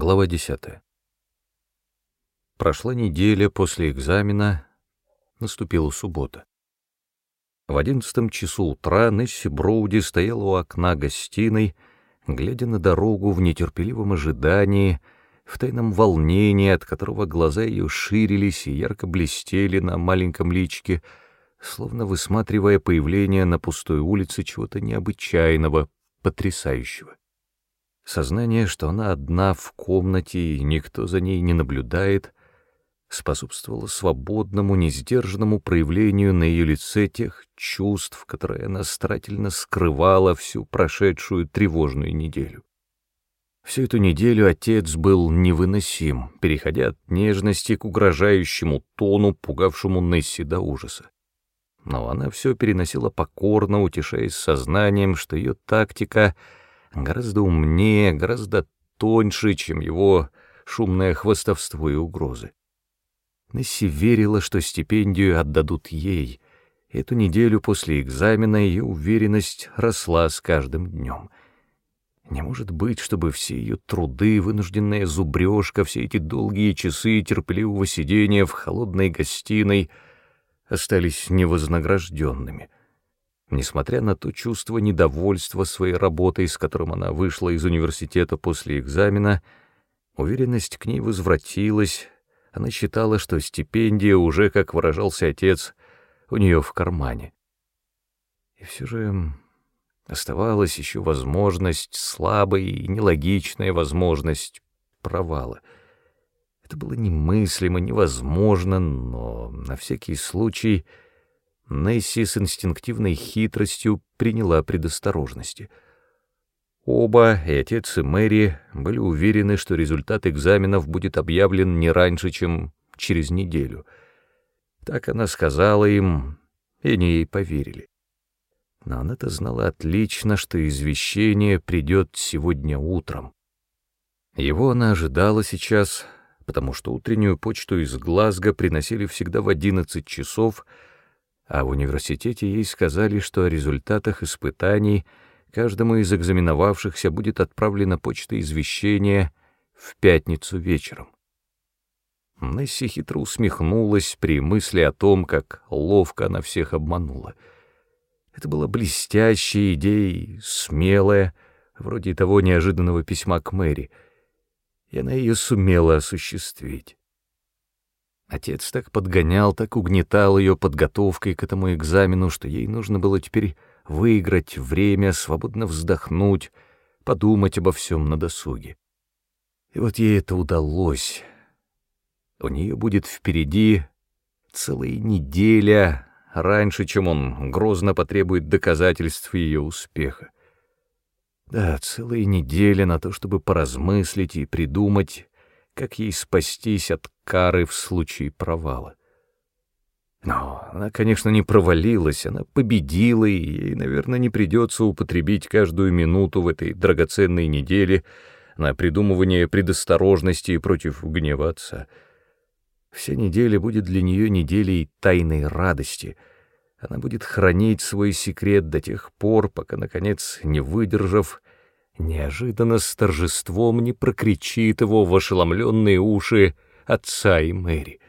Глава 10. Прошла неделя после экзамена, наступила суббота. В одиннадцатом часу утра Несси Броуди стояла у окна гостиной, глядя на дорогу в нетерпеливом ожидании, в тайном волнении, от которого глаза ее ширились и ярко блестели на маленьком личике, словно высматривая появление на пустой улице чего-то необычайного, потрясающего. Сознание, что она одна в комнате и никто за ней не наблюдает, способствовало свободному, несдержанному проявлению на ее лице тех чувств, которые она старательно скрывала всю прошедшую тревожную неделю. Всю эту неделю отец был невыносим, переходя от нежности к угрожающему тону, пугавшему Несси до ужаса. Но она все переносила покорно, утешаясь сознанием, что ее тактика — гораздо умнее, гораздо тоньше, чем его шумное хвостовство и угрозы. Несси верила, что стипендию отдадут ей. Эту неделю после экзамена ее уверенность росла с каждым днем. Не может быть, чтобы все ее труды, вынужденная зубрежка, все эти долгие часы терпеливого сидения в холодной гостиной остались невознагражденными — Несмотря на то чувство недовольства своей работой, с которым она вышла из университета после экзамена, уверенность к ней возвратилась, она считала, что стипендия уже, как выражался отец, у нее в кармане. И все же оставалась еще возможность, слабая и нелогичная возможность провала. Это было немыслимо, невозможно, но на всякий случай — Несси с инстинктивной хитростью приняла предосторожности. Оба, и отец, и Мэри, были уверены, что результат экзаменов будет объявлен не раньше, чем через неделю. Так она сказала им, и они ей поверили. Но она-то знала отлично, что извещение придет сегодня утром. Его она ожидала сейчас, потому что утреннюю почту из Глазго приносили всегда в одиннадцать часов — а в университете ей сказали, что о результатах испытаний каждому из экзаменовавшихся будет отправлена почта извещения в пятницу вечером. Несси хитро усмехнулась при мысли о том, как ловко она всех обманула. Это была блестящая идея, смелая, вроде того неожиданного письма к Мэри, и она ее сумела осуществить. Отец так подгонял, так угнетал ее подготовкой к этому экзамену, что ей нужно было теперь выиграть время, свободно вздохнуть, подумать обо всем на досуге. И вот ей это удалось. У нее будет впереди целая неделя, раньше, чем он грозно потребует доказательств ее успеха. Да, целая неделя на то, чтобы поразмыслить и придумать, как ей спастись от кары в случае провала. Но она, конечно, не провалилась, она победила, и ей, наверное, не придется употребить каждую минуту в этой драгоценной неделе на придумывание предосторожности против гнева отца. Вся неделя будет для нее неделей тайной радости. Она будет хранить свой секрет до тех пор, пока, наконец, не выдержав, неожиданно с торжеством не прокричит его в ошеломленные уши отца и Мэри.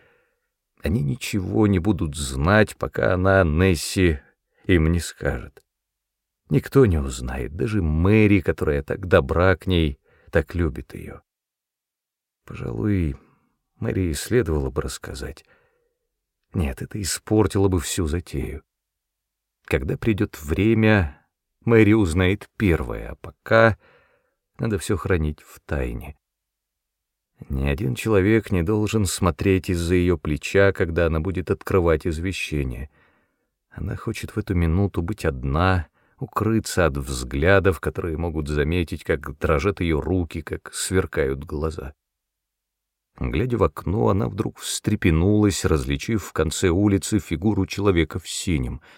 Они ничего не будут знать, пока она, Несси, им не скажет. Никто не узнает, даже Мэри, которая так добра к ней, так любит ее. Пожалуй, Мэри следовало бы рассказать. Нет, это испортило бы всю затею. Когда придет время, Мэри узнает первая, а пока надо все хранить в тайне. Ни один человек не должен смотреть из-за ее плеча, когда она будет открывать извещение. Она хочет в эту минуту быть одна, укрыться от взглядов, которые могут заметить, как дрожат ее руки, как сверкают глаза. Глядя в окно, она вдруг встрепенулась, различив в конце улицы фигуру человека в синем —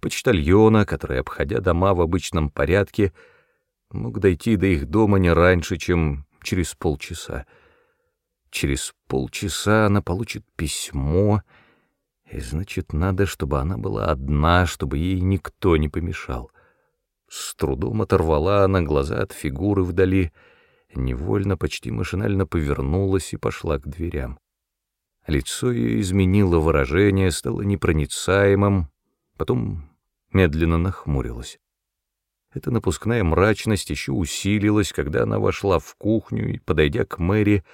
почтальона, который, обходя дома в обычном порядке, мог дойти до их дома не раньше, чем через полчаса. Через полчаса она получит письмо, и значит, надо, чтобы она была одна, чтобы ей никто не помешал. С трудом оторвала она глаза от фигуры вдали невольно, почти машинально повернулась и пошла к дверям. Лицо ее изменило выражение, стало непроницаемым, потом медленно нахмурилось. Эта напускная мрачность еще усилилась, когда она вошла в кухню и, подойдя к Мэри,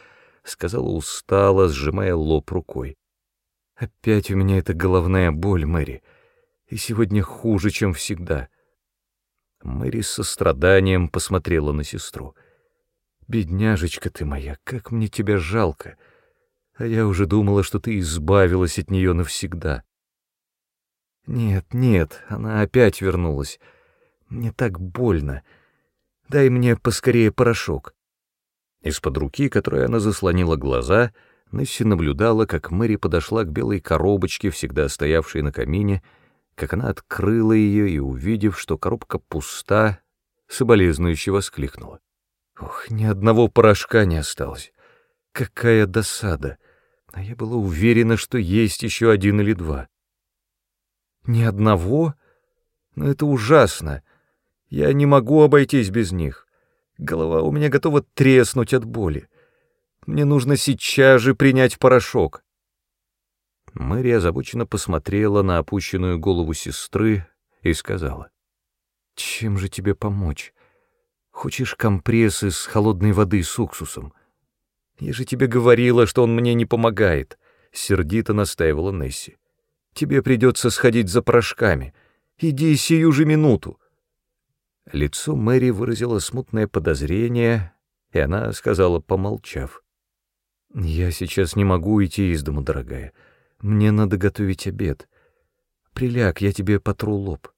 сказала устало, сжимая лоб рукой. «Опять у меня эта головная боль, Мэри, и сегодня хуже, чем всегда». Мэри с состраданием посмотрела на сестру. «Бедняжечка ты моя, как мне тебя жалко! А я уже думала, что ты избавилась от нее навсегда». «Нет, нет, она опять вернулась». Мне так больно. Дай мне поскорее порошок. Из-под руки, которой она заслонила глаза, Несси наблюдала, как Мэри подошла к белой коробочке, всегда стоявшей на камине, как она открыла ее и, увидев, что коробка пуста, соболезнующе воскликнула. Ох, ни одного порошка не осталось. Какая досада! А я была уверена, что есть еще один или два. Ни одного? Но это ужасно. Я не могу обойтись без них. Голова у меня готова треснуть от боли. Мне нужно сейчас же принять порошок. Мэри озабоченно посмотрела на опущенную голову сестры и сказала. «Чем же тебе помочь? Хочешь компресс из холодной воды с уксусом? Я же тебе говорила, что он мне не помогает», — сердито настаивала Несси. «Тебе придется сходить за порошками. Иди сию же минуту». Лицо Мэри выразило смутное подозрение, и она сказала, помолчав. «Я сейчас не могу идти из дома, дорогая. Мне надо готовить обед. Приляг, я тебе потру лоб».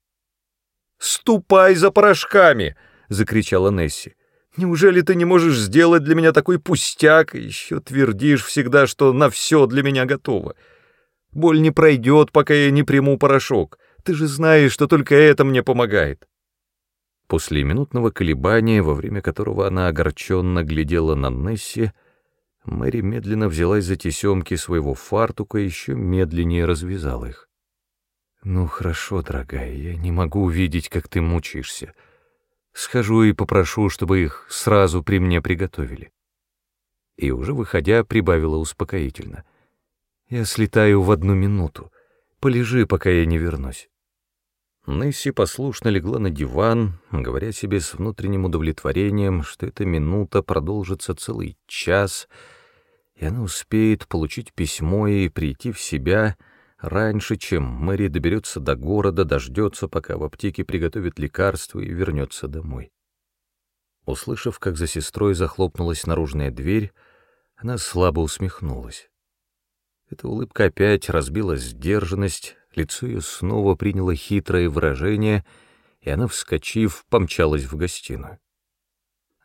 «Ступай за порошками!» — закричала Несси. «Неужели ты не можешь сделать для меня такой пустяк, и еще твердишь всегда, что на все для меня готово? Боль не пройдет, пока я не приму порошок. Ты же знаешь, что только это мне помогает». После минутного колебания, во время которого она огорченно глядела на Несси, Мэри медленно взялась за тесемки своего фартука и еще медленнее развязала их. «Ну хорошо, дорогая, я не могу увидеть, как ты мучаешься. Схожу и попрошу, чтобы их сразу при мне приготовили». И уже выходя, прибавила успокоительно. «Я слетаю в одну минуту. Полежи, пока я не вернусь». Несси послушно легла на диван, говоря себе с внутренним удовлетворением, что эта минута продолжится целый час, и она успеет получить письмо и прийти в себя раньше, чем Мэри доберется до города, дождется, пока в аптеке приготовит лекарство и вернется домой. Услышав, как за сестрой захлопнулась наружная дверь, она слабо усмехнулась. Эта улыбка опять разбила сдержанность, Лицо ее снова приняло хитрое выражение, и она, вскочив, помчалась в гостиную.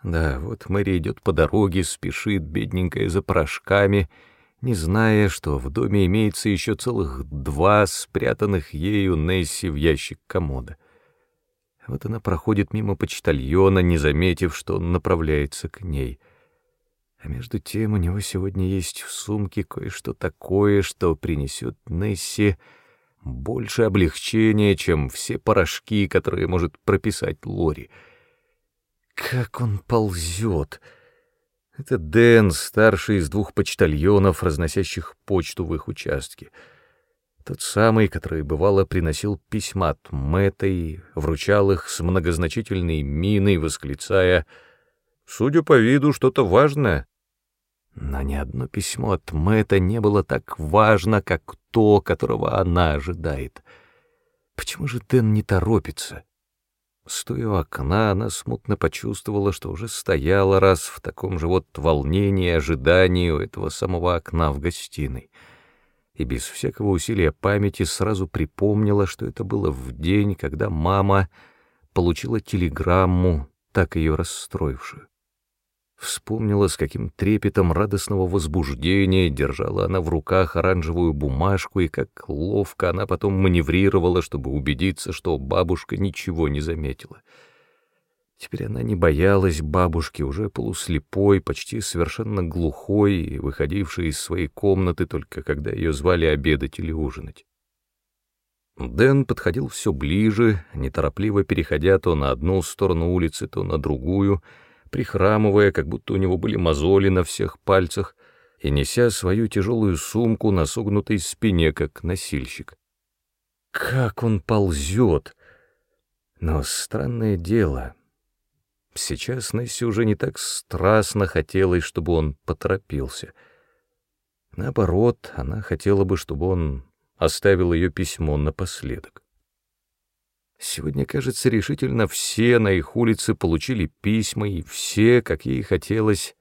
Да, вот Мэри идет по дороге, спешит, бедненькая, за порошками, не зная, что в доме имеется еще целых два спрятанных ею Несси в ящик комода. Вот она проходит мимо почтальона, не заметив, что он направляется к ней. А между тем у него сегодня есть в сумке кое-что такое, что принесет Несси больше облегчения, чем все порошки, которые может прописать Лори. Как он ползет! Это Дэн, старший из двух почтальонов, разносящих почту в их участке. Тот самый, который, бывало, приносил письма от Мэтта и вручал их с многозначительной миной, восклицая «Судя по виду, что-то важное». Но ни одно письмо от Мэтта не было так важно, как то, которого она ожидает. Почему же Дэн не торопится? Стоя у окна, она смутно почувствовала, что уже стояла раз в таком же вот волнении и ожидании у этого самого окна в гостиной. И без всякого усилия памяти сразу припомнила, что это было в день, когда мама получила телеграмму, так ее расстроившую. Вспомнила, с каким трепетом радостного возбуждения держала она в руках оранжевую бумажку и как ловко она потом маневрировала, чтобы убедиться, что бабушка ничего не заметила. Теперь она не боялась бабушки, уже полуслепой, почти совершенно глухой и выходившей из своей комнаты только когда ее звали обедать или ужинать. Дэн подходил все ближе, неторопливо переходя то на одну сторону улицы, то на другую — прихрамывая, как будто у него были мозоли на всех пальцах, и неся свою тяжелую сумку на согнутой спине, как носильщик. Как он ползет! Но странное дело, сейчас Несси уже не так страстно хотелось, чтобы он поторопился. Наоборот, она хотела бы, чтобы он оставил ее письмо напоследок. Сегодня, кажется, решительно все на их улице получили письма, и все, как ей хотелось,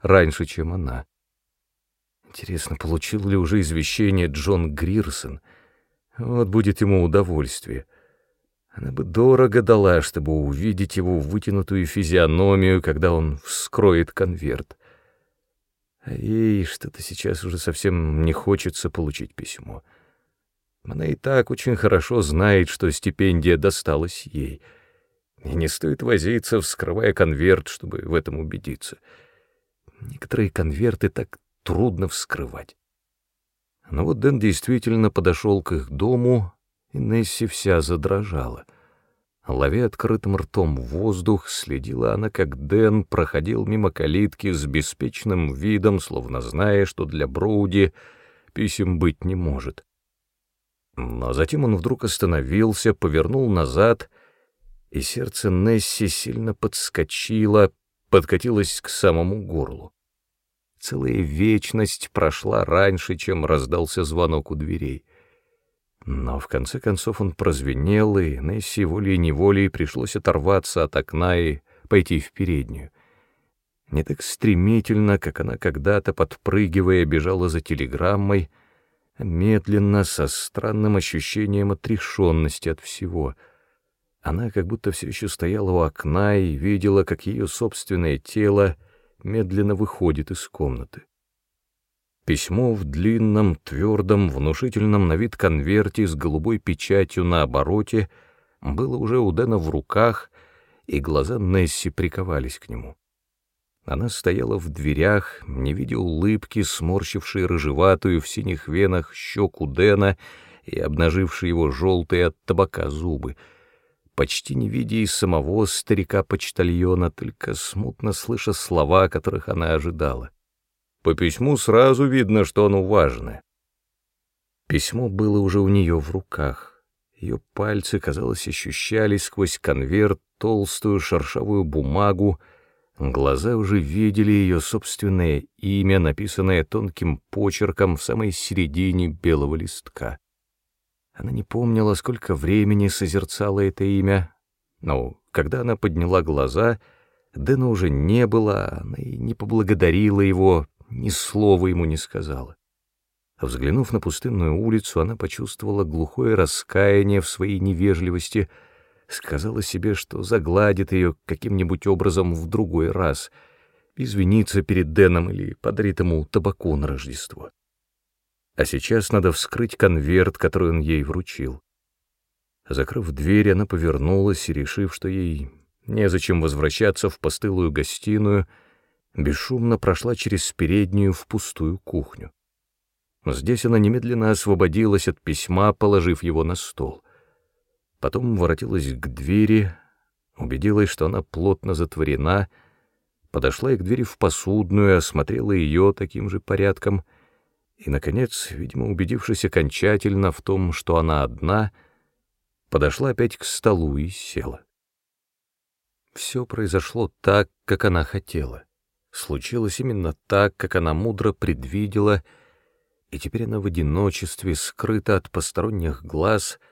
раньше, чем она. Интересно, получил ли уже извещение Джон Грирсон? Вот будет ему удовольствие. Она бы дорого дала, чтобы увидеть его вытянутую физиономию, когда он вскроет конверт. А ей что-то сейчас уже совсем не хочется получить письмо. Она и так очень хорошо знает, что стипендия досталась ей. И не стоит возиться, вскрывая конверт, чтобы в этом убедиться. Некоторые конверты так трудно вскрывать. Но вот Дэн действительно подошел к их дому, и Несси вся задрожала. Ловя открытым ртом воздух, следила она, как Дэн проходил мимо калитки с беспечным видом, словно зная, что для Броуди писем быть не может. Но затем он вдруг остановился, повернул назад, и сердце Несси сильно подскочило, подкатилось к самому горлу. Целая вечность прошла раньше, чем раздался звонок у дверей. Но в конце концов он прозвенел, и Несси волей-неволей пришлось оторваться от окна и пойти в переднюю. Не так стремительно, как она когда-то, подпрыгивая, бежала за телеграммой — медленно, со странным ощущением отрешенности от всего. Она как будто все еще стояла у окна и видела, как ее собственное тело медленно выходит из комнаты. Письмо в длинном, твердом, внушительном на вид конверте с голубой печатью на обороте было уже у Дэна в руках, и глаза Несси приковались к нему. Она стояла в дверях, не видя улыбки, сморщившей рыжеватую в синих венах щеку Дэна и обнажившей его желтые от табака зубы, почти не видя и самого старика-почтальона, только смутно слыша слова, которых она ожидала. По письму сразу видно, что оно важное. Письмо было уже у нее в руках. Ее пальцы, казалось, ощущали сквозь конверт толстую шершавую бумагу, Глаза уже видели ее собственное имя, написанное тонким почерком в самой середине белого листка. Она не помнила, сколько времени созерцала это имя, но когда она подняла глаза, Дэна уже не было, она и не поблагодарила его, ни слова ему не сказала. Взглянув на пустынную улицу, она почувствовала глухое раскаяние в своей невежливости — сказала себе, что загладит ее каким-нибудь образом в другой раз, извиниться перед Дэном или подарит ему табаку на Рождество. А сейчас надо вскрыть конверт, который он ей вручил. Закрыв дверь, она повернулась и, решив, что ей незачем возвращаться в постылую гостиную, бесшумно прошла через переднюю в пустую кухню. Здесь она немедленно освободилась от письма, положив его на стол. Потом воротилась к двери, убедилась, что она плотно затворена, подошла и к двери в посудную, осмотрела ее таким же порядком и, наконец, видимо, убедившись окончательно в том, что она одна, подошла опять к столу и села. Все произошло так, как она хотела. Случилось именно так, как она мудро предвидела, и теперь она в одиночестве, скрыта от посторонних глаз —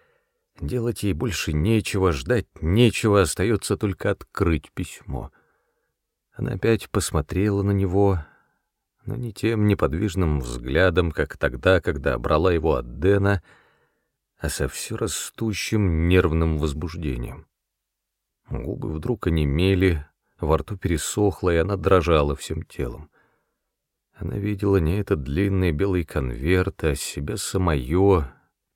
Делать ей больше нечего, ждать нечего, остается только открыть письмо. Она опять посмотрела на него, но не тем неподвижным взглядом, как тогда, когда брала его от Дэна, а со все растущим нервным возбуждением. Губы вдруг онемели, во рту пересохло, и она дрожала всем телом. Она видела не этот длинный белый конверт, а себя самое,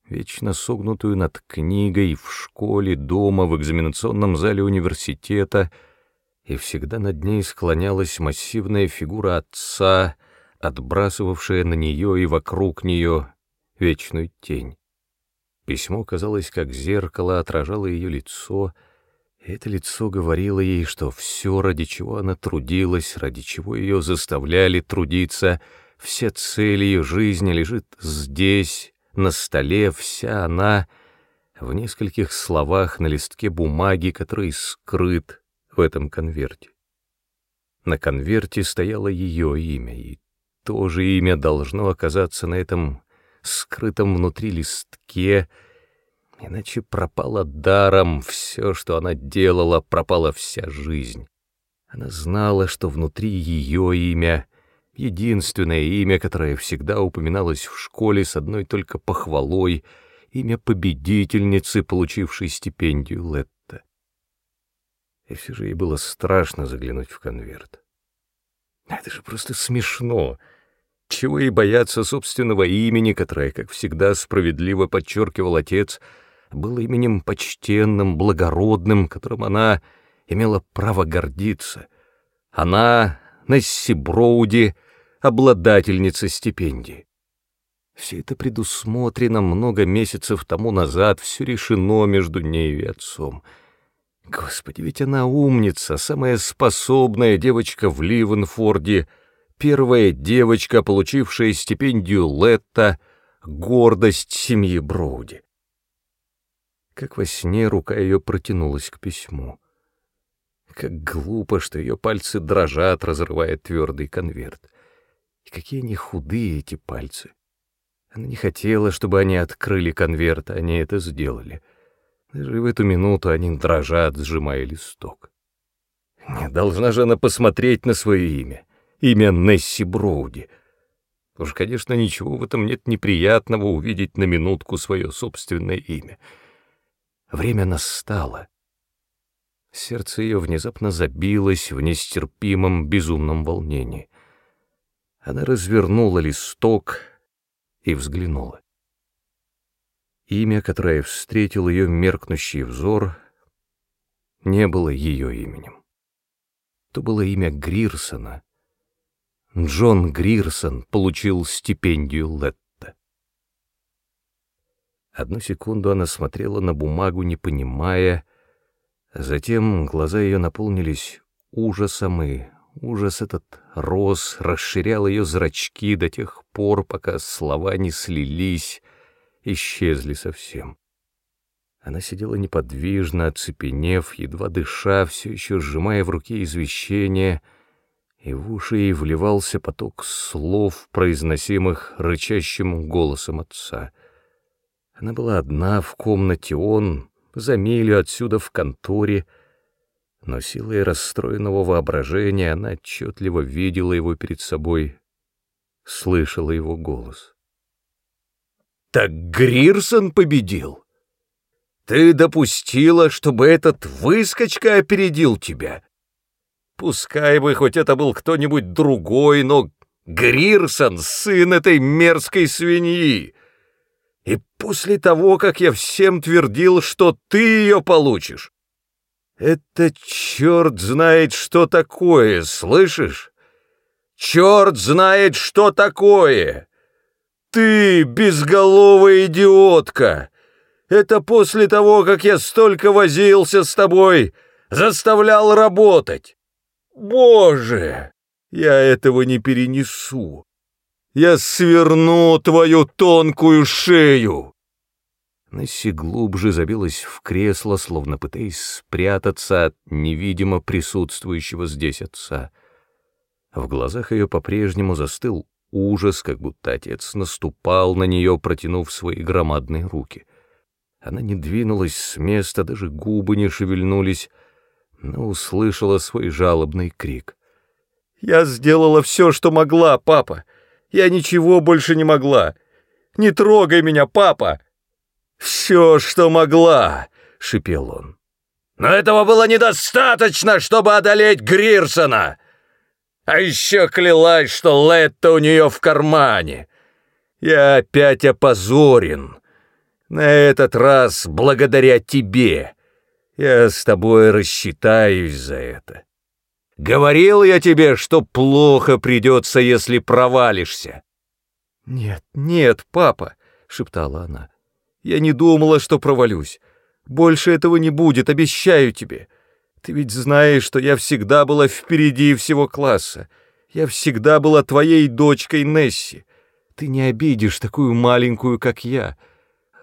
вечно согнутую над книгой в школе, дома, в экзаменационном зале университета, и всегда над ней склонялась массивная фигура отца, отбрасывавшая на нее и вокруг нее вечную тень. Письмо, казалось, как зеркало, отражало ее лицо, Это лицо говорило ей, что все, ради чего она трудилась, ради чего ее заставляли трудиться, вся цель ее жизни лежит здесь, на столе, вся она в нескольких словах на листке бумаги, который скрыт в этом конверте. На конверте стояло ее имя, и то же имя должно оказаться на этом скрытом внутри листке, иначе пропало даром все, что она делала, пропала вся жизнь. Она знала, что внутри ее имя — единственное имя, которое всегда упоминалось в школе с одной только похвалой, имя победительницы, получившей стипендию Летта. И все же ей было страшно заглянуть в конверт. Это же просто смешно. Чего и бояться собственного имени, которое, как всегда справедливо подчеркивал отец, было именем почтенным, благородным, которым она имела право гордиться. Она, Несси Броуди, обладательница стипендии. Все это предусмотрено много месяцев тому назад, все решено между нею и отцом. Господи, ведь она умница, самая способная девочка в Ливенфорде — первая девочка, получившая стипендию Летта, гордость семьи Броуди. Как во сне рука ее протянулась к письму. Как глупо, что ее пальцы дрожат, разрывая твердый конверт. И какие они худые, эти пальцы. Она не хотела, чтобы они открыли конверт, они это сделали. Даже в эту минуту они дрожат, сжимая листок. Не должна же она посмотреть на свое имя имя Несси Броуди. Уж, конечно, ничего в этом нет неприятного увидеть на минутку свое собственное имя. Время настало. Сердце ее внезапно забилось в нестерпимом безумном волнении. Она развернула листок и взглянула. Имя, которое встретил ее меркнущий взор, не было ее именем. То было имя Грирсона, Джон Грирсон получил стипендию Летта. Одну секунду она смотрела на бумагу, не понимая, затем глаза ее наполнились ужасом, и ужас этот рос, расширял ее зрачки до тех пор, пока слова не слились, исчезли совсем. Она сидела неподвижно, оцепенев, едва дыша, все еще сжимая в руке извещение — и в уши ей вливался поток слов, произносимых рычащим голосом отца. Она была одна в комнате, он за милю отсюда в конторе, но силой расстроенного воображения она отчетливо видела его перед собой, слышала его голос. «Так Грирсон победил! Ты допустила, чтобы этот выскочка опередил тебя!» Пускай бы хоть это был кто-нибудь другой, но Грирсон — сын этой мерзкой свиньи. И после того, как я всем твердил, что ты ее получишь, это черт знает, что такое, слышишь? Черт знает, что такое! Ты, безголовая идиотка! Это после того, как я столько возился с тобой, заставлял работать. Боже, я этого не перенесу. Я сверну твою тонкую шею. Несси глубже забилась в кресло, словно пытаясь спрятаться от невидимо присутствующего здесь отца. В глазах ее по-прежнему застыл ужас, как будто отец наступал на нее, протянув свои громадные руки. Она не двинулась с места, даже губы не шевельнулись, но услышала свой жалобный крик. «Я сделала все, что могла, папа! Я ничего больше не могла! Не трогай меня, папа!» «Все, что могла!» — шипел он. «Но этого было недостаточно, чтобы одолеть Грирсона!» А еще клялась, что Летта у нее в кармане. Я опять опозорен. На этот раз благодаря тебе. Я с тобой рассчитаюсь за это. Говорил я тебе, что плохо придется, если провалишься. Нет, нет, папа, шептала она. Я не думала, что провалюсь. Больше этого не будет, обещаю тебе. Ты ведь знаешь, что я всегда была впереди всего класса. Я всегда была твоей дочкой Несси. Ты не обидишь такую маленькую, как я.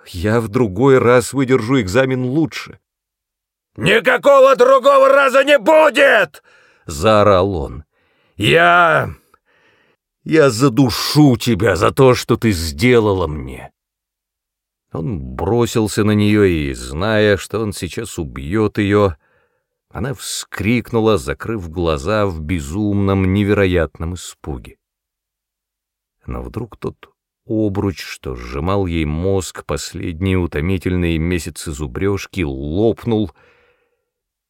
Я в другой раз выдержу экзамен лучше». «Никакого другого раза не будет!» — заорал он. «Я... я задушу тебя за то, что ты сделала мне!» Он бросился на нее и, зная, что он сейчас убьет ее, она вскрикнула, закрыв глаза в безумном, невероятном испуге. Но вдруг тот обруч, что сжимал ей мозг последние утомительные месяцы зубрежки, лопнул,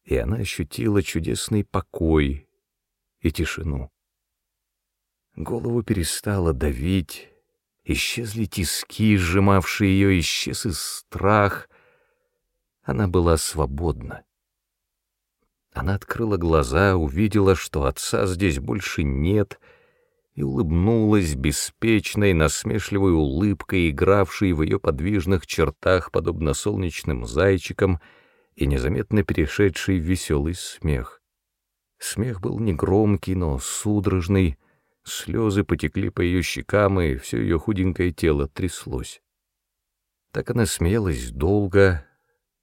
и она ощутила чудесный покой и тишину. Голову перестала давить, исчезли тиски, сжимавшие ее, исчез и страх. Она была свободна. Она открыла глаза, увидела, что отца здесь больше нет, и улыбнулась беспечной, насмешливой улыбкой, игравшей в ее подвижных чертах, подобно солнечным зайчикам, и незаметно перешедшей в веселый смех. Смех был негромкий, но судорожный, Слезы потекли по ее щекам, и все ее худенькое тело тряслось. Так она смеялась долго,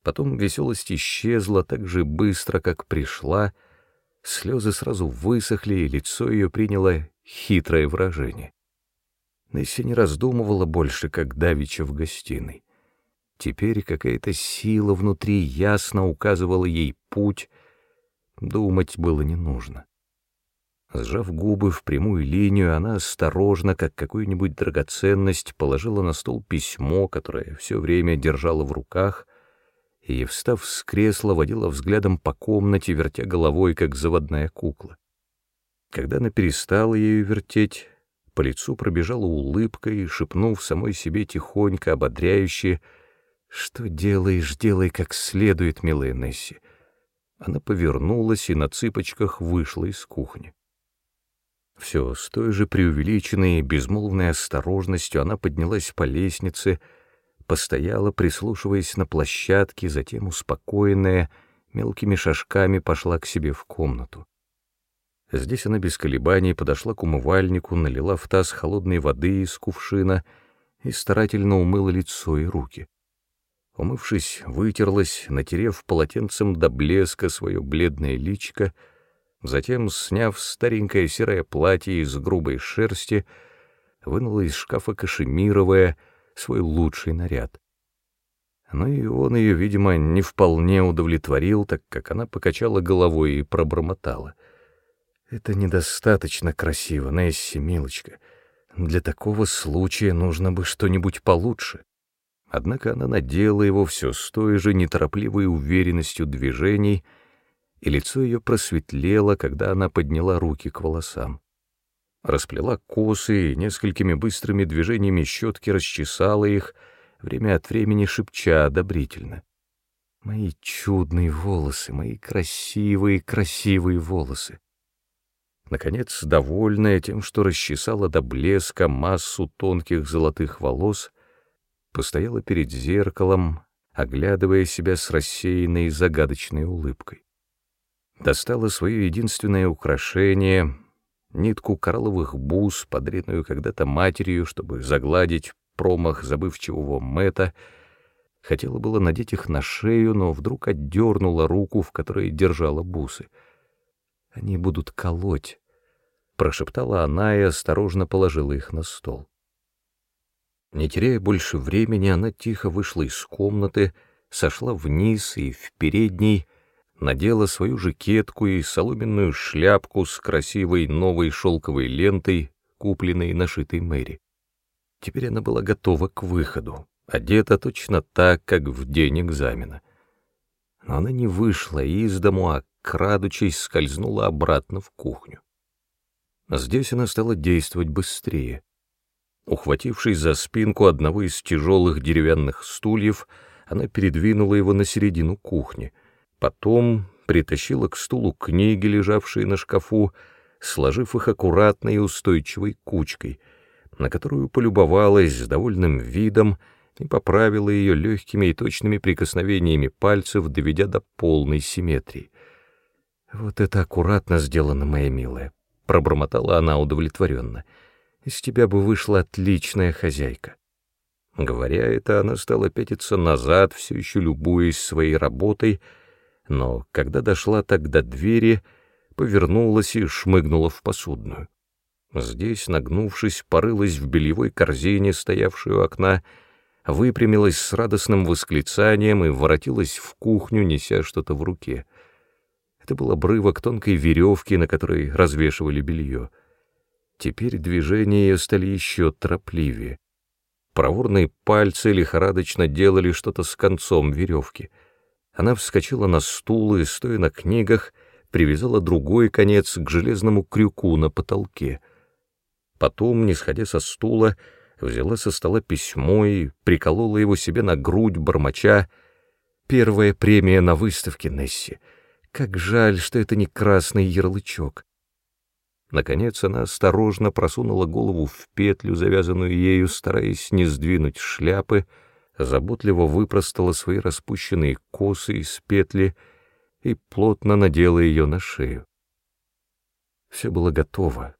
потом веселость исчезла так же быстро, как пришла, слезы сразу высохли, и лицо ее приняло хитрое выражение. Несси не раздумывала больше, как давеча в гостиной. Теперь какая-то сила внутри ясно указывала ей путь, думать было не нужно. Сжав губы в прямую линию, она осторожно, как какую-нибудь драгоценность, положила на стол письмо, которое все время держала в руках, и, встав с кресла, водила взглядом по комнате, вертя головой, как заводная кукла. Когда она перестала ею вертеть, по лицу пробежала улыбка и, шепнув самой себе тихонько, ободряюще, «Что делаешь, делай как следует, милая Несси». Она повернулась и на цыпочках вышла из кухни. Все с той же преувеличенной, безмолвной осторожностью она поднялась по лестнице, постояла, прислушиваясь на площадке, затем успокоенная, мелкими шажками пошла к себе в комнату. Здесь она без колебаний подошла к умывальнику, налила в таз холодной воды из кувшина и старательно умыла лицо и руки. Умывшись, вытерлась, натерев полотенцем до блеска свое бледное личико, Затем, сняв старенькое серое платье из грубой шерсти, вынула из шкафа кашемировое, свой лучший наряд. Но и он ее, видимо, не вполне удовлетворил, так как она покачала головой и пробормотала. «Это недостаточно красиво, Несси, милочка. Для такого случая нужно бы что-нибудь получше». Однако она надела его все с той же неторопливой уверенностью движений — и лицо ее просветлело, когда она подняла руки к волосам. Расплела косы и несколькими быстрыми движениями щетки расчесала их, время от времени шепча одобрительно. «Мои чудные волосы, мои красивые, красивые волосы!» Наконец, довольная тем, что расчесала до блеска массу тонких золотых волос, постояла перед зеркалом, оглядывая себя с рассеянной загадочной улыбкой достала свое единственное украшение — нитку коралловых бус, подаренную когда-то матерью, чтобы загладить промах забывчивого Мэта. Хотела было надеть их на шею, но вдруг отдернула руку, в которой держала бусы. «Они будут колоть», — прошептала она и осторожно положила их на стол. Не теряя больше времени, она тихо вышла из комнаты, сошла вниз и в передней — надела свою жакетку и соломенную шляпку с красивой новой шелковой лентой, купленной и нашитой Мэри. Теперь она была готова к выходу, одета точно так, как в день экзамена. Но она не вышла из дому, а, крадучись, скользнула обратно в кухню. Здесь она стала действовать быстрее. Ухватившись за спинку одного из тяжелых деревянных стульев, она передвинула его на середину кухни — Потом притащила к стулу книги, лежавшие на шкафу, сложив их аккуратной и устойчивой кучкой, на которую полюбовалась с довольным видом и поправила ее легкими и точными прикосновениями пальцев, доведя до полной симметрии. «Вот это аккуратно сделано, моя милая», — пробормотала она удовлетворенно. «Из тебя бы вышла отличная хозяйка». Говоря это, она стала пятиться назад, все еще любуясь своей работой, но когда дошла так до двери, повернулась и шмыгнула в посудную. Здесь, нагнувшись, порылась в бельевой корзине, стоявшей у окна, выпрямилась с радостным восклицанием и воротилась в кухню, неся что-то в руке. Это был обрывок тонкой веревки, на которой развешивали белье. Теперь движения ее стали еще торопливее. Проворные пальцы лихорадочно делали что-то с концом веревки. Она вскочила на стул и, стоя на книгах, привязала другой конец к железному крюку на потолке. Потом, не сходя со стула, взяла со стола письмо и приколола его себе на грудь, бормоча. «Первая премия на выставке, Несси. Как жаль, что это не красный ярлычок. Наконец она осторожно просунула голову в петлю, завязанную ею, стараясь не сдвинуть шляпы, заботливо выпростала свои распущенные косы из петли и плотно надела ее на шею. Все было готово.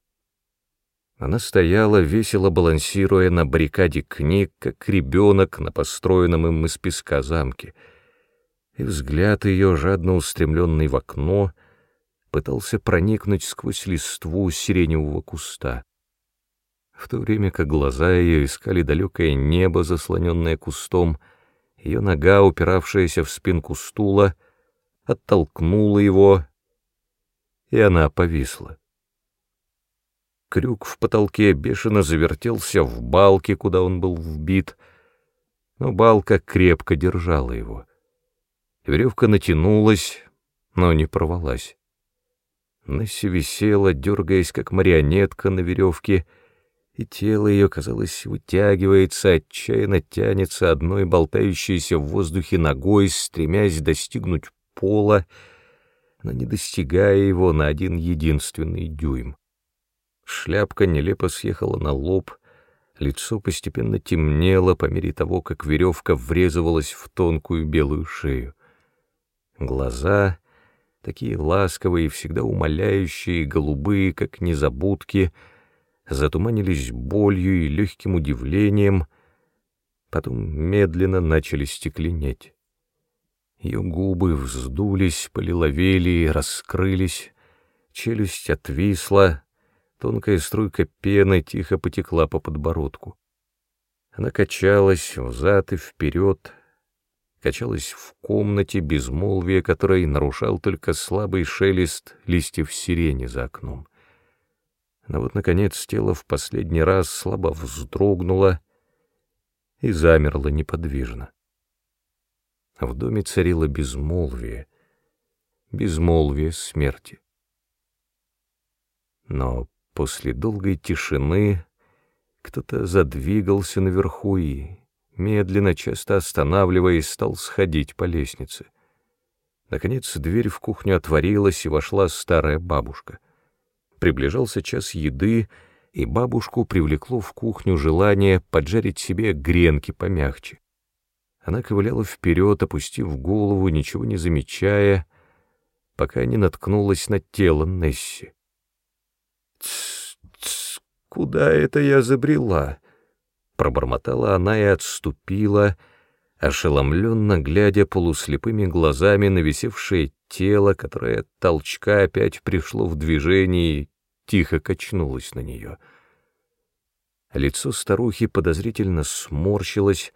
Она стояла, весело балансируя на баррикаде книг, как ребенок на построенном им из песка замке, и взгляд ее, жадно устремленный в окно, пытался проникнуть сквозь листву сиреневого куста. В то время как глаза ее искали далекое небо, заслоненное кустом, ее нога, упиравшаяся в спинку стула, оттолкнула его, и она повисла. Крюк в потолке бешено завертелся в балке, куда он был вбит, но балка крепко держала его. Веревка натянулась, но не порвалась. Несси висела, дергаясь, как марионетка на веревке, и тело ее, казалось, вытягивается, отчаянно тянется одной болтающейся в воздухе ногой, стремясь достигнуть пола, но не достигая его на один единственный дюйм. Шляпка нелепо съехала на лоб, лицо постепенно темнело по мере того, как веревка врезывалась в тонкую белую шею. Глаза такие ласковые, всегда умоляющие, голубые, как незабудки, затуманились болью и легким удивлением, потом медленно начали стекленеть. Ее губы вздулись, полиловели и раскрылись, челюсть отвисла, тонкая струйка пены тихо потекла по подбородку. Она качалась взад и вперед, качалась в комнате безмолвие, которое нарушал только слабый шелест листьев сирени за окном. Но вот, наконец, тело в последний раз слабо вздрогнуло и замерло неподвижно. В доме царило безмолвие, безмолвие смерти. Но после долгой тишины кто-то задвигался наверху и медленно, часто останавливаясь, стал сходить по лестнице. Наконец дверь в кухню отворилась, и вошла старая бабушка. Приближался час еды, и бабушку привлекло в кухню желание поджарить себе гренки помягче. Она ковыляла вперед, опустив голову, ничего не замечая, пока не наткнулась на тело Несси. «Тсс, тсс, куда это я забрела?» Пробормотала она и отступила, ошеломленно глядя полуслепыми глазами на висевшее тело, которое от толчка опять пришло в движение тихо качнулось на нее. Лицо старухи подозрительно сморщилось,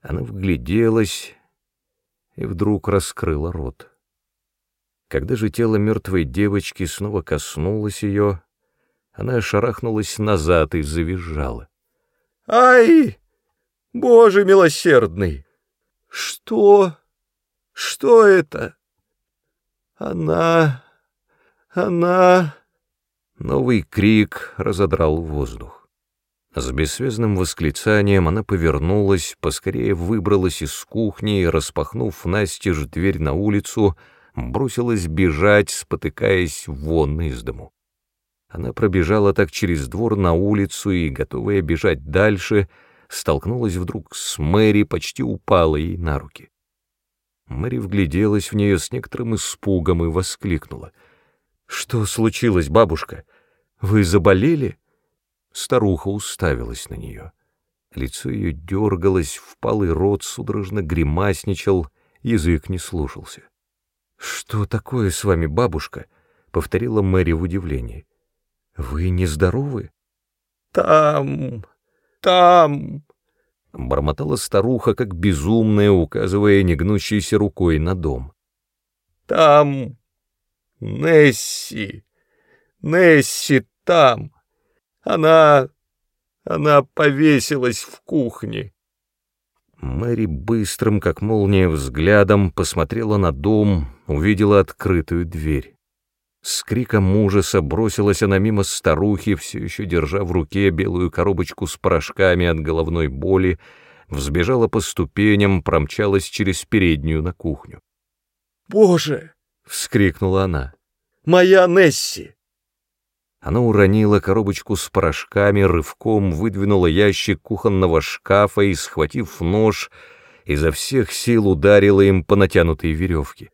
она вгляделась и вдруг раскрыла рот. Когда же тело мертвой девочки снова коснулось ее, она шарахнулась назад и завизжала. Ай! Боже милосердный! Что? Что это? Она... Она... Новый крик разодрал воздух. С бессвязным восклицанием она повернулась, поскорее выбралась из кухни и, распахнув настежь дверь на улицу, бросилась бежать, спотыкаясь вон из дому. Она пробежала так через двор на улицу и, готовая бежать дальше, столкнулась вдруг с Мэри, почти упала ей на руки. Мэри вгляделась в нее с некоторым испугом и воскликнула. «Что случилось, бабушка? Вы заболели?» Старуха уставилась на нее. Лицо ее дергалось, впалый рот судорожно гримасничал, язык не слушался. «Что такое с вами, бабушка?» — повторила Мэри в удивлении. «Вы нездоровы?» «Там... там...» — бормотала старуха, как безумная, указывая негнущейся рукой на дом. «Там... Несси... Несси там. Она... она повесилась в кухне». Мэри быстрым, как молния, взглядом посмотрела на дом, увидела открытую дверь. С криком ужаса бросилась она мимо старухи, все еще держа в руке белую коробочку с порошками от головной боли, взбежала по ступеням, промчалась через переднюю на кухню. «Боже!» — вскрикнула она. «Моя Несси!» Она уронила коробочку с порошками, рывком выдвинула ящик кухонного шкафа и, схватив нож, изо всех сил ударила им по натянутой веревке.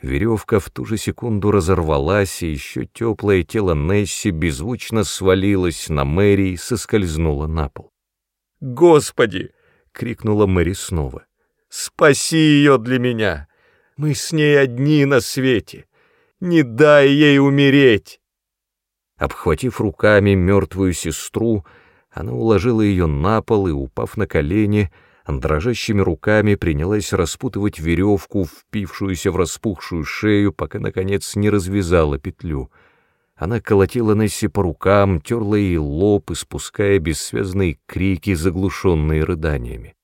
Веревка в ту же секунду разорвалась, и еще теплое тело Несси беззвучно свалилось на Мэри и соскользнуло на пол. «Господи!» — крикнула Мэри снова. «Спаси ее для меня! Мы с ней одни на свете! Не дай ей умереть!» Обхватив руками мертвую сестру, она уложила ее на пол и, упав на колени, дрожащими руками принялась распутывать веревку, впившуюся в распухшую шею, пока, наконец, не развязала петлю. Она колотила Несси по рукам, терла ей лоб, испуская бессвязные крики, заглушенные рыданиями.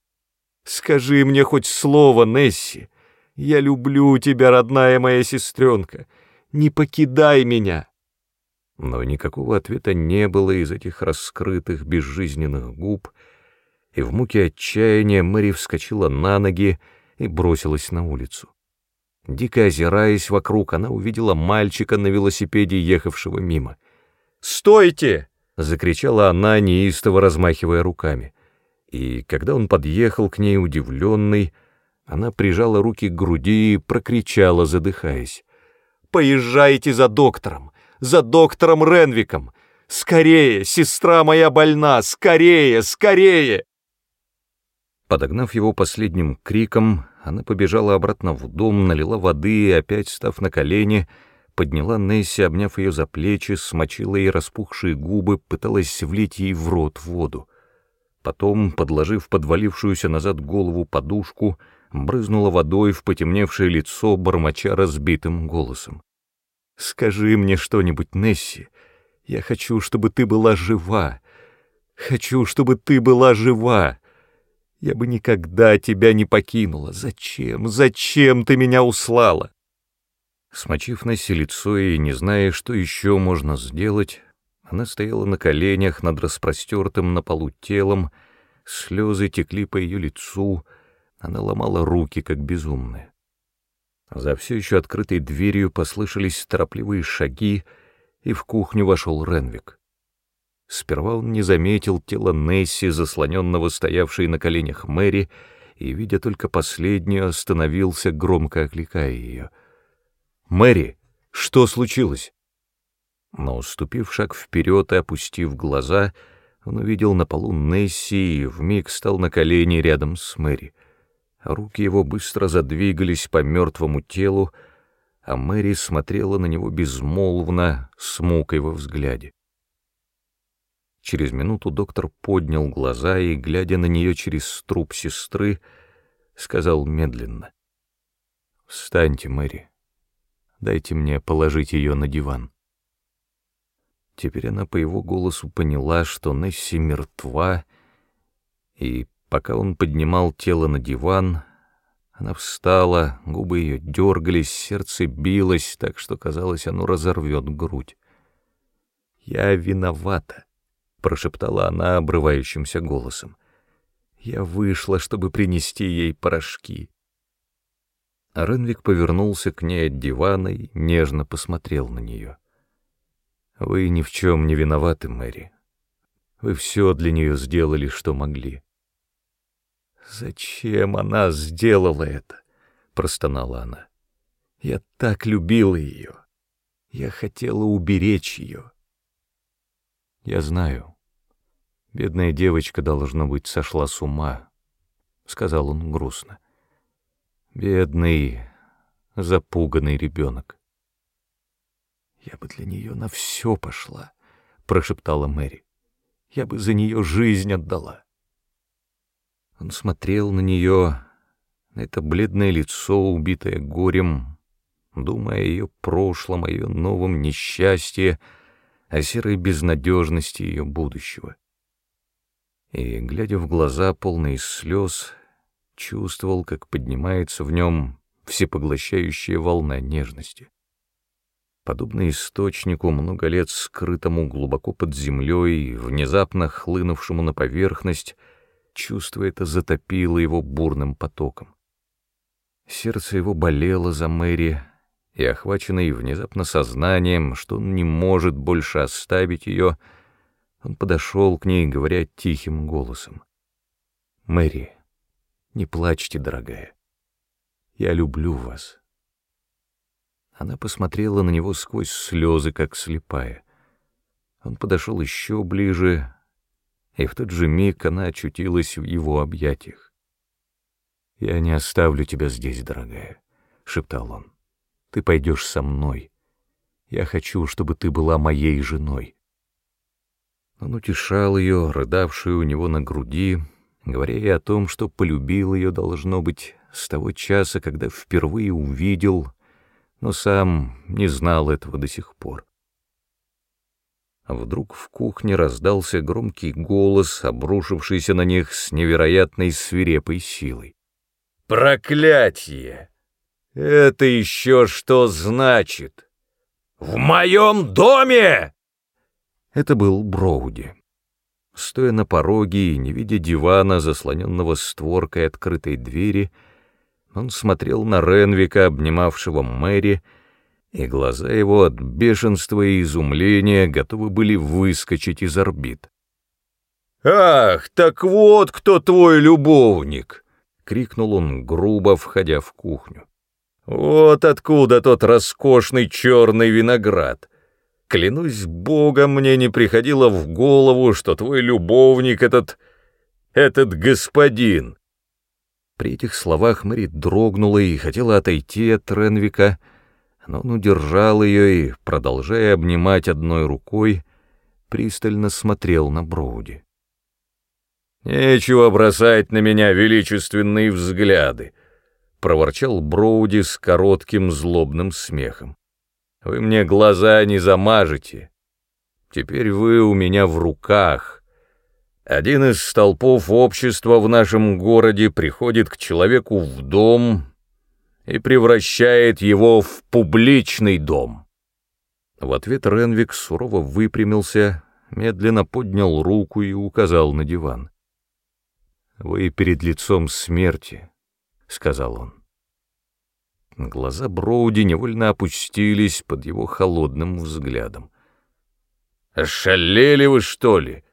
«Скажи мне хоть слово, Несси! Я люблю тебя, родная моя сестренка! Не покидай меня!» Но никакого ответа не было из этих раскрытых безжизненных губ, и в муке отчаяния Мэри вскочила на ноги и бросилась на улицу. Дико озираясь вокруг, она увидела мальчика на велосипеде, ехавшего мимо. «Стойте!» — закричала она, неистово размахивая руками. И когда он подъехал к ней удивленный, она прижала руки к груди и прокричала, задыхаясь. «Поезжайте за доктором! за доктором Ренвиком. Скорее, сестра моя больна, скорее, скорее!» Подогнав его последним криком, она побежала обратно в дом, налила воды и, опять став на колени, подняла Несси, обняв ее за плечи, смочила ей распухшие губы, пыталась влить ей в рот воду. Потом, подложив подвалившуюся назад голову подушку, брызнула водой в потемневшее лицо, бормоча разбитым голосом. Скажи мне что-нибудь, Несси. Я хочу, чтобы ты была жива. Хочу, чтобы ты была жива. Я бы никогда тебя не покинула. Зачем, зачем ты меня услала?» Смочив Несси лицо и не зная, что еще можно сделать, она стояла на коленях над распростертым на полу телом, слезы текли по ее лицу, она ломала руки, как безумная. За все еще открытой дверью послышались торопливые шаги, и в кухню вошел Ренвик. Сперва он не заметил тело Несси, заслоненного стоявшей на коленях Мэри, и, видя только последнюю, остановился, громко окликая ее. «Мэри, что случилось?» Но, уступив шаг вперед и опустив глаза, он увидел на полу Несси и вмиг стал на колени рядом с Мэри — Руки его быстро задвигались по мертвому телу, а Мэри смотрела на него безмолвно, с мукой во взгляде. Через минуту доктор поднял глаза и, глядя на нее через труп сестры, сказал медленно. «Встаньте, Мэри. Дайте мне положить ее на диван». Теперь она по его голосу поняла, что Несси мертва, и Пока он поднимал тело на диван, она встала, губы ее дергались, сердце билось, так что, казалось, оно разорвет грудь. «Я виновата», — прошептала она обрывающимся голосом. «Я вышла, чтобы принести ей порошки». Ренвик повернулся к ней от дивана и нежно посмотрел на нее. «Вы ни в чем не виноваты, Мэри. Вы все для нее сделали, что могли. Зачем она сделала это? — простонала она. «Я так любила ее. Я хотела уберечь ее». «Я знаю. Бедная девочка, должно быть, сошла с ума», — сказал он грустно. «Бедный, запуганный ребенок». «Я бы для нее на все пошла», — прошептала Мэри. «Я бы за нее жизнь отдала». Он смотрел на нее, на это бледное лицо, убитое горем, думая о ее прошлом, о ее новом несчастье, о серой безнадежности ее будущего. И, глядя в глаза, полные слез, чувствовал, как поднимается в нем всепоглощающая волна нежности. Подобно источнику, много лет скрытому глубоко под землей, внезапно хлынувшему на поверхность, чувство это затопило его бурным потоком. Сердце его болело за Мэри, и, охваченный внезапно сознанием, что он не может больше оставить ее, он подошел к ней, говоря тихим голосом. «Мэри, не плачьте, дорогая. Я люблю вас». Она посмотрела на него сквозь слезы, как слепая. Он подошел еще ближе, и в тот же миг она очутилась в его объятиях. «Я не оставлю тебя здесь, дорогая», — шептал он. «Ты пойдешь со мной. Я хочу, чтобы ты была моей женой». Он утешал ее, рыдавшую у него на груди, говоря ей о том, что полюбил ее, должно быть, с того часа, когда впервые увидел, но сам не знал этого до сих пор. Вдруг в кухне раздался громкий голос, обрушившийся на них с невероятной свирепой силой. «Проклятье! Это еще что значит? В моем доме!» Это был Броуди. Стоя на пороге и не видя дивана, заслоненного створкой открытой двери, он смотрел на Ренвика, обнимавшего Мэри, и глаза его от бешенства и изумления готовы были выскочить из орбит. «Ах, так вот кто твой любовник!» — крикнул он грубо, входя в кухню. «Вот откуда тот роскошный черный виноград! Клянусь богом, мне не приходило в голову, что твой любовник этот... этот господин!» При этих словах Мэри дрогнула и хотела отойти от Ренвика, но он удержал ее и, продолжая обнимать одной рукой, пристально смотрел на Броуди. «Нечего бросать на меня величественные взгляды», — проворчал Броуди с коротким злобным смехом. «Вы мне глаза не замажете. Теперь вы у меня в руках, один из столпов общества в нашем городе приходит к человеку в дом и превращает его в публичный дом. В ответ Ренвик сурово выпрямился, медленно поднял руку и указал на диван. «Вы перед лицом смерти», — сказал он. Глаза Броуди невольно опустились под его холодным взглядом. «Ошалели вы, что ли?»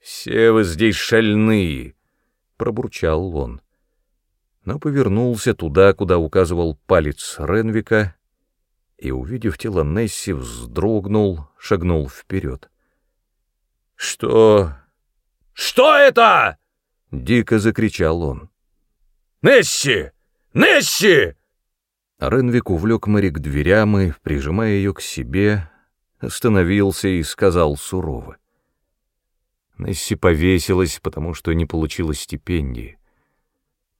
«Все вы здесь шальные!» — пробурчал он. Но повернулся туда, куда указывал палец Ренвика, и, увидев тело Несси, вздрогнул, шагнул вперед. «Что? Что это?» — дико закричал он. «Несси! Несси!» Ренвик увлек Мэри к дверям и, прижимая ее к себе, остановился и сказал сурово. Несси повесилась, потому что не получила стипендии.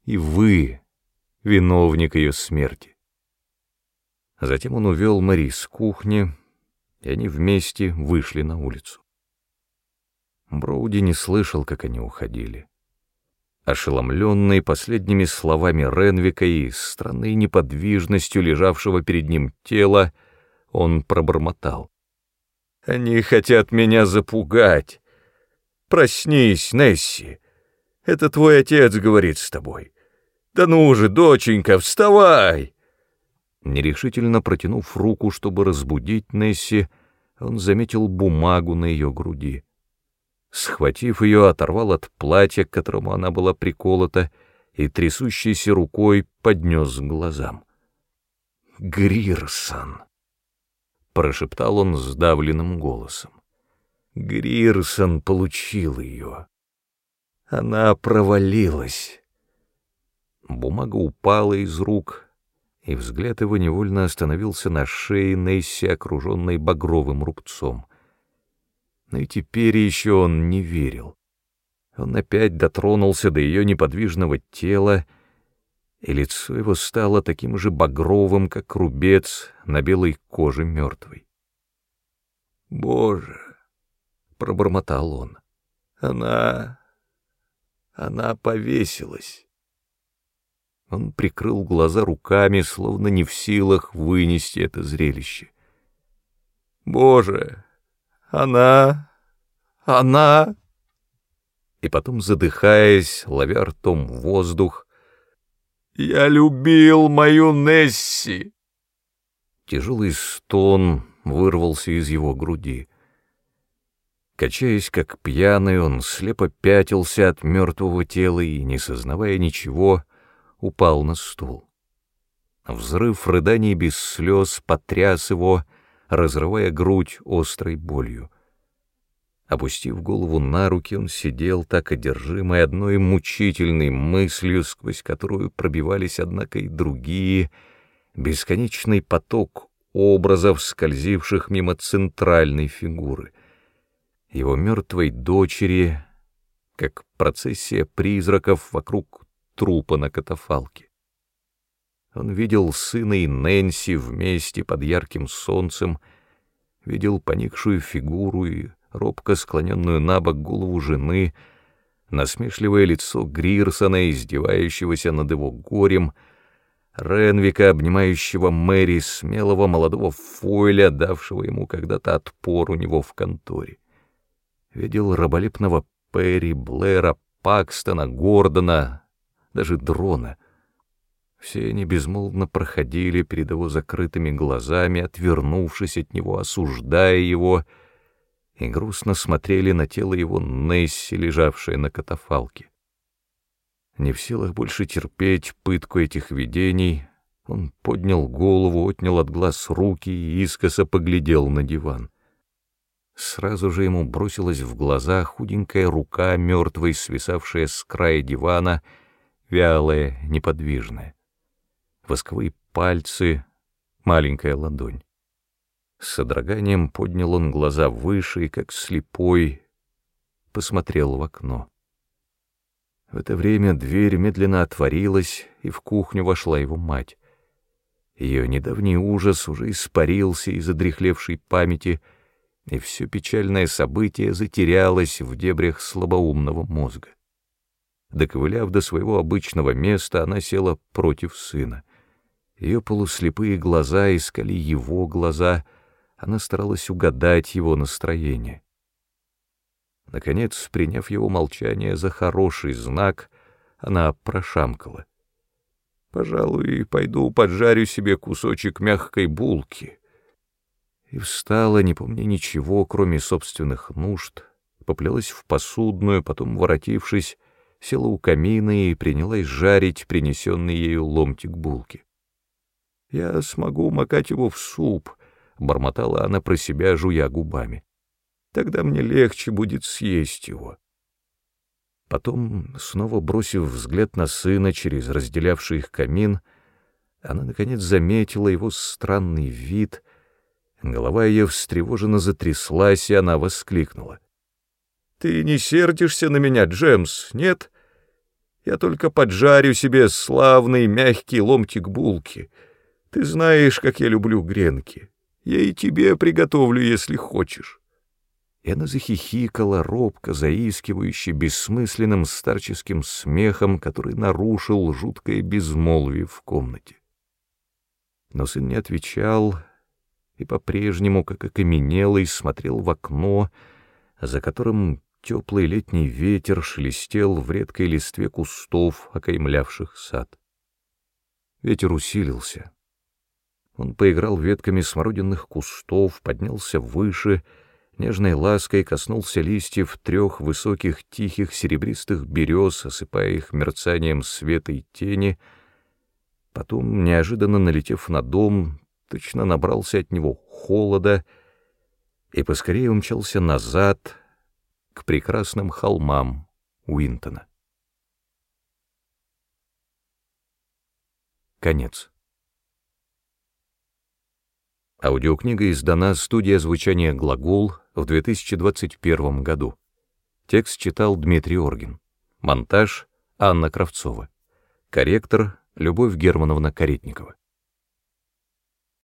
И вы — виновник ее смерти. Затем он увел Мари с кухни, и они вместе вышли на улицу. Броуди не слышал, как они уходили. Ошеломленный последними словами Ренвика и странной неподвижностью лежавшего перед ним тела, он пробормотал. «Они хотят меня запугать. Проснись, Несси. Это твой отец говорит с тобой. Да ну же, доченька, вставай!» Нерешительно протянув руку, чтобы разбудить Несси, он заметил бумагу на ее груди. Схватив ее, оторвал от платья, к которому она была приколота, и трясущейся рукой поднес к глазам. «Грирсон!» — прошептал он сдавленным голосом. Грирсон получил ее. Она провалилась. Бумага упала из рук, и взгляд его невольно остановился на шее Несси, окруженной багровым рубцом. Но и теперь еще он не верил. Он опять дотронулся до ее неподвижного тела, и лицо его стало таким же багровым, как рубец на белой коже мертвой. «Боже!» — пробормотал он. «Она... она повесилась». Он прикрыл глаза руками, словно не в силах вынести это зрелище. «Боже! Она... она...» И потом, задыхаясь, ловя ртом воздух, «Я любил мою Несси!» Тяжелый стон вырвался из его груди. Качаясь как пьяный, он слепо пятился от мертвого тела и, не сознавая ничего, упал на стул. Взрыв рыданий без слез потряс его, разрывая грудь острой болью. Опустив голову на руки, он сидел так одержимый одной мучительной мыслью, сквозь которую пробивались, однако, и другие, бесконечный поток образов, скользивших мимо центральной фигуры. Его мертвой дочери, как процессия призраков вокруг трупа на катафалке. Он видел сына и Нэнси вместе под ярким солнцем, видел поникшую фигуру и робко склоненную на бок голову жены, насмешливое лицо Грирсона, издевающегося над его горем, Ренвика, обнимающего Мэри, смелого молодого Фойля, давшего ему когда-то отпор у него в конторе. Видел раболепного Перри, Блэра, Пакстона, Гордона, даже дрона. Все они безмолвно проходили перед его закрытыми глазами, отвернувшись от него, осуждая его, и грустно смотрели на тело его Несси, лежавшее на катафалке. Не в силах больше терпеть пытку этих видений, он поднял голову, отнял от глаз руки и искоса поглядел на диван. Сразу же ему бросилась в глаза худенькая рука мертвой, свисавшая с края дивана, вялая, неподвижная. Восковые пальцы, маленькая ладонь. С содроганием поднял он глаза выше и, как слепой, посмотрел в окно. В это время дверь медленно отворилась, и в кухню вошла его мать. Ее недавний ужас уже испарился из одрехлевшей памяти, и все печальное событие затерялось в дебрях слабоумного мозга. Доковыляв до своего обычного места, она села против сына. Ее полуслепые глаза искали его глаза, она старалась угадать его настроение. Наконец, приняв его молчание за хороший знак, она прошамкала. «Пожалуй, пойду поджарю себе кусочек мягкой булки». И встала, не помня ничего, кроме собственных нужд, поплелась в посудную, потом, воротившись, села у камина и принялась жарить принесенный ею ломтик булки. «Я смогу макать его в суп», — бормотала она про себя, жуя губами. «Тогда мне легче будет съесть его». Потом, снова бросив взгляд на сына через разделявший их камин, она, наконец, заметила его странный вид. Голова ее встревоженно затряслась, и она воскликнула. Ты не сердишься на меня, Джемс, нет? Я только поджарю себе славный мягкий ломтик булки. Ты знаешь, как я люблю гренки. Я и тебе приготовлю, если хочешь. И она захихикала робко, заискивающе, бессмысленным старческим смехом, который нарушил жуткое безмолвие в комнате. Но сын не отвечал и по-прежнему, как окаменелый, смотрел в окно, за которым Теплый летний ветер шелестел в редкой листве кустов, окаймлявших сад. Ветер усилился. Он поиграл ветками смородинных кустов, поднялся выше, нежной лаской коснулся листьев трех высоких тихих серебристых берез, осыпая их мерцанием света и тени, потом, неожиданно налетев на дом, точно набрался от него холода и поскорее умчался назад к прекрасным холмам Уинтона. Конец. Аудиокнига издана студия звучания «Глагол» в 2021 году. Текст читал Дмитрий Оргин. Монтаж — Анна Кравцова. Корректор — Любовь Германовна Каретникова.